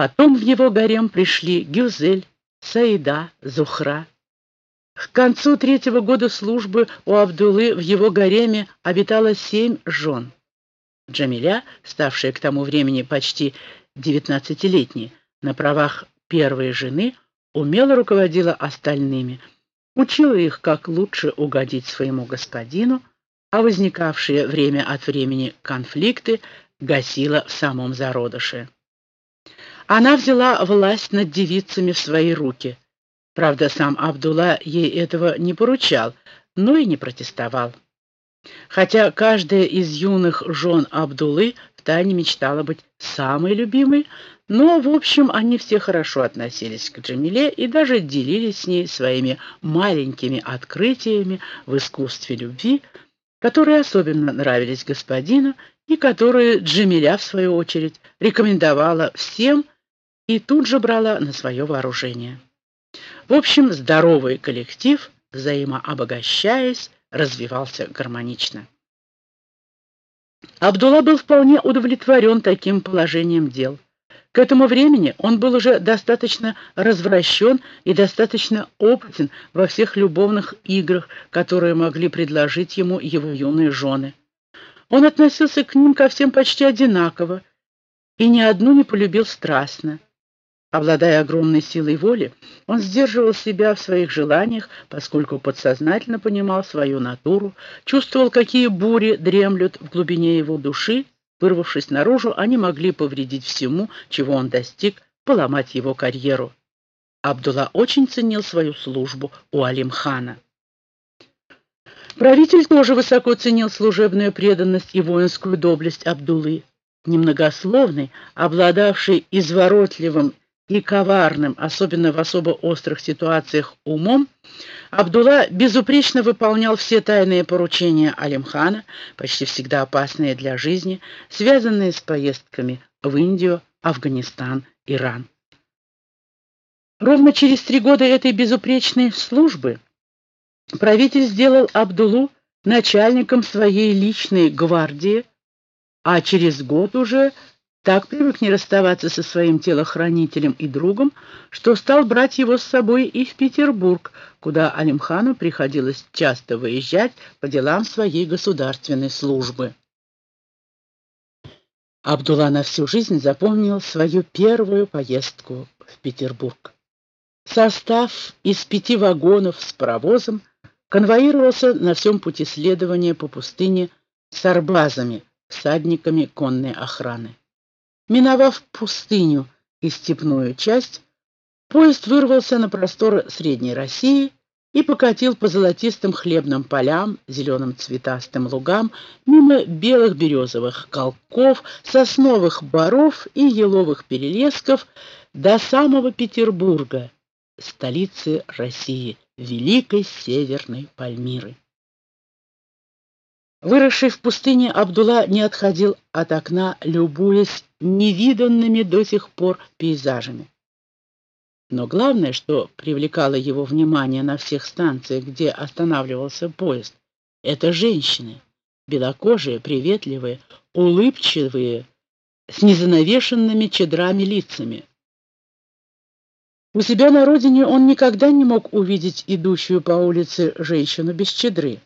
Потом в его гарем пришли Гюзель, Саида, Зухра. К концу третьего года службы у Абдулы в его гареме обитало семь жен. Джамиля, ставшая к тому времени почти девятнадцатилетней, на правах первой жены, умело руководила остальными, учила их, как лучше угодить своему господину, а возникавшие время от времени конфликты гасила в самом зародыше. Она взяла власть над девицами в свои руки. Правда, сам Абдулла ей этого не поручал, но и не протестовал. Хотя каждая из юных жен Абдулы втайне мечтала быть самой любимой, но, в общем, они все хорошо относились к Джамиле и даже делились с ней своими маленькими открытиями в искусстве любви, которые особенно нравились господину и которые Джамиля, в свою очередь, рекомендовала всем и тут же брала на свое вооружение. В общем, здоровый коллектив, взаимообогащаясь, развивался гармонично. Абдулла был вполне удовлетворен таким положением дел. К этому времени он был уже достаточно развращен и достаточно опытен во всех любовных играх, которые могли предложить ему его юные жены. Он относился к ним ко всем почти одинаково и ни одну не полюбил страстно. Обладая огромной силой воли, он сдерживал себя в своих желаниях, поскольку подсознательно понимал свою натуру, чувствовал, какие бури дремлют в глубине его души, Вырвавшись наружу, они могли повредить всему, чего он достиг, поломать его карьеру. Абдулла очень ценил свою службу у Алимхана. Правитель тоже высоко ценил служебную преданность и воинскую доблесть Абдуллы. Немногословный, обладавший изворотливым и коварным, особенно в особо острых ситуациях, умом, Абдулла безупречно выполнял все тайные поручения Алимхана, почти всегда опасные для жизни, связанные с поездками в Индию, Афганистан, Иран. Ровно через три года этой безупречной службы правитель сделал Абдулу начальником своей личной гвардии, а через год уже так привык не расставаться со своим телохранителем и другом, что стал брать его с собой и в Петербург, куда Алимхану приходилось часто выезжать по делам своей государственной службы. Абдулла на всю жизнь запомнил свою первую поездку в Петербург. Состав из пяти вагонов с паровозом конвоировался на всем пути следования по пустыне с арбазами, всадниками конной охраны. Миновав пустыню и степную часть, поезд вырвался на просторы Средней России и покатил по золотистым хлебным полям, зеленым цветастым лугам, мимо белых березовых колков, сосновых боров и еловых перелесков до самого Петербурга, столицы России, великой северной Пальмиры. Выросший в пустыне, Абдулла не отходил от окна, любуясь невиданными до сих пор пейзажами. Но главное, что привлекало его внимание на всех станциях, где останавливался поезд, это женщины, белокожие, приветливые, улыбчивые, с незанавешенными чедрами лицами. У себя на родине он никогда не мог увидеть идущую по улице женщину без чедры.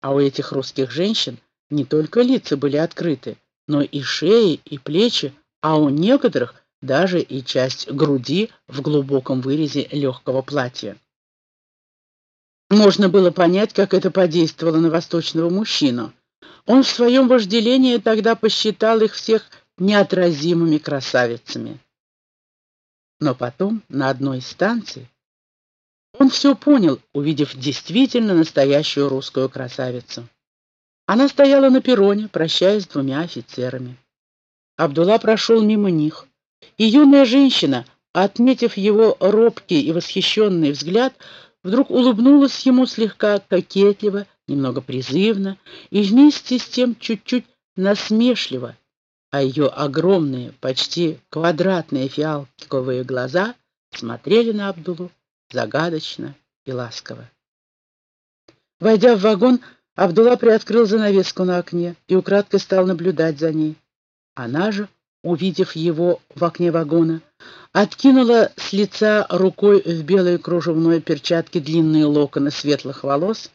А у этих русских женщин не только лица были открыты, но и шеи, и плечи, а у некоторых даже и часть груди в глубоком вырезе легкого платья. Можно было понять, как это подействовало на восточного мужчину. Он в своем вожделении тогда посчитал их всех неотразимыми красавицами. Но потом на одной из станций он все понял, увидев действительно настоящую русскую красавицу. Она стояла на перроне, прощаясь с двумя офицерами. Абдулла прошел мимо них, и юная женщина, отметив его робкий и восхищенный взгляд, вдруг улыбнулась ему слегка кокетливо, немного призывно и вместе с тем чуть-чуть насмешливо, а ее огромные, почти квадратные фиалковые глаза смотрели на Абдулу загадочно и ласково. Войдя в вагон, Абдулла приоткрыл занавеску на окне и украдкой стал наблюдать за ней. Она же, увидев его в окне вагона, откинула с лица рукой в белой кружевной перчатке длинные локоны светлых волос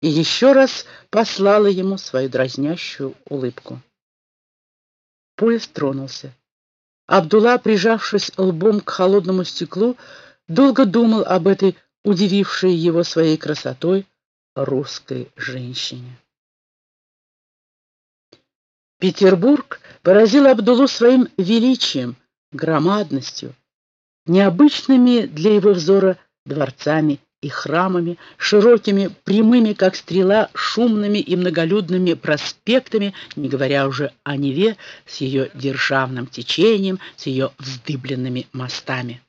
и еще раз послала ему свою дразнящую улыбку. Поезд тронулся. Абдулла, прижавшись лбом к холодному стеклу, долго думал об этой удивившей его своей красотой русской женщине. Петербург поразил Абдулу своим величием, громадностью, необычными для его взора дворцами и храмами, широкими, прямыми, как стрела, шумными и многолюдными проспектами, не говоря уже о Неве с ее державным течением, с ее вздыбленными мостами.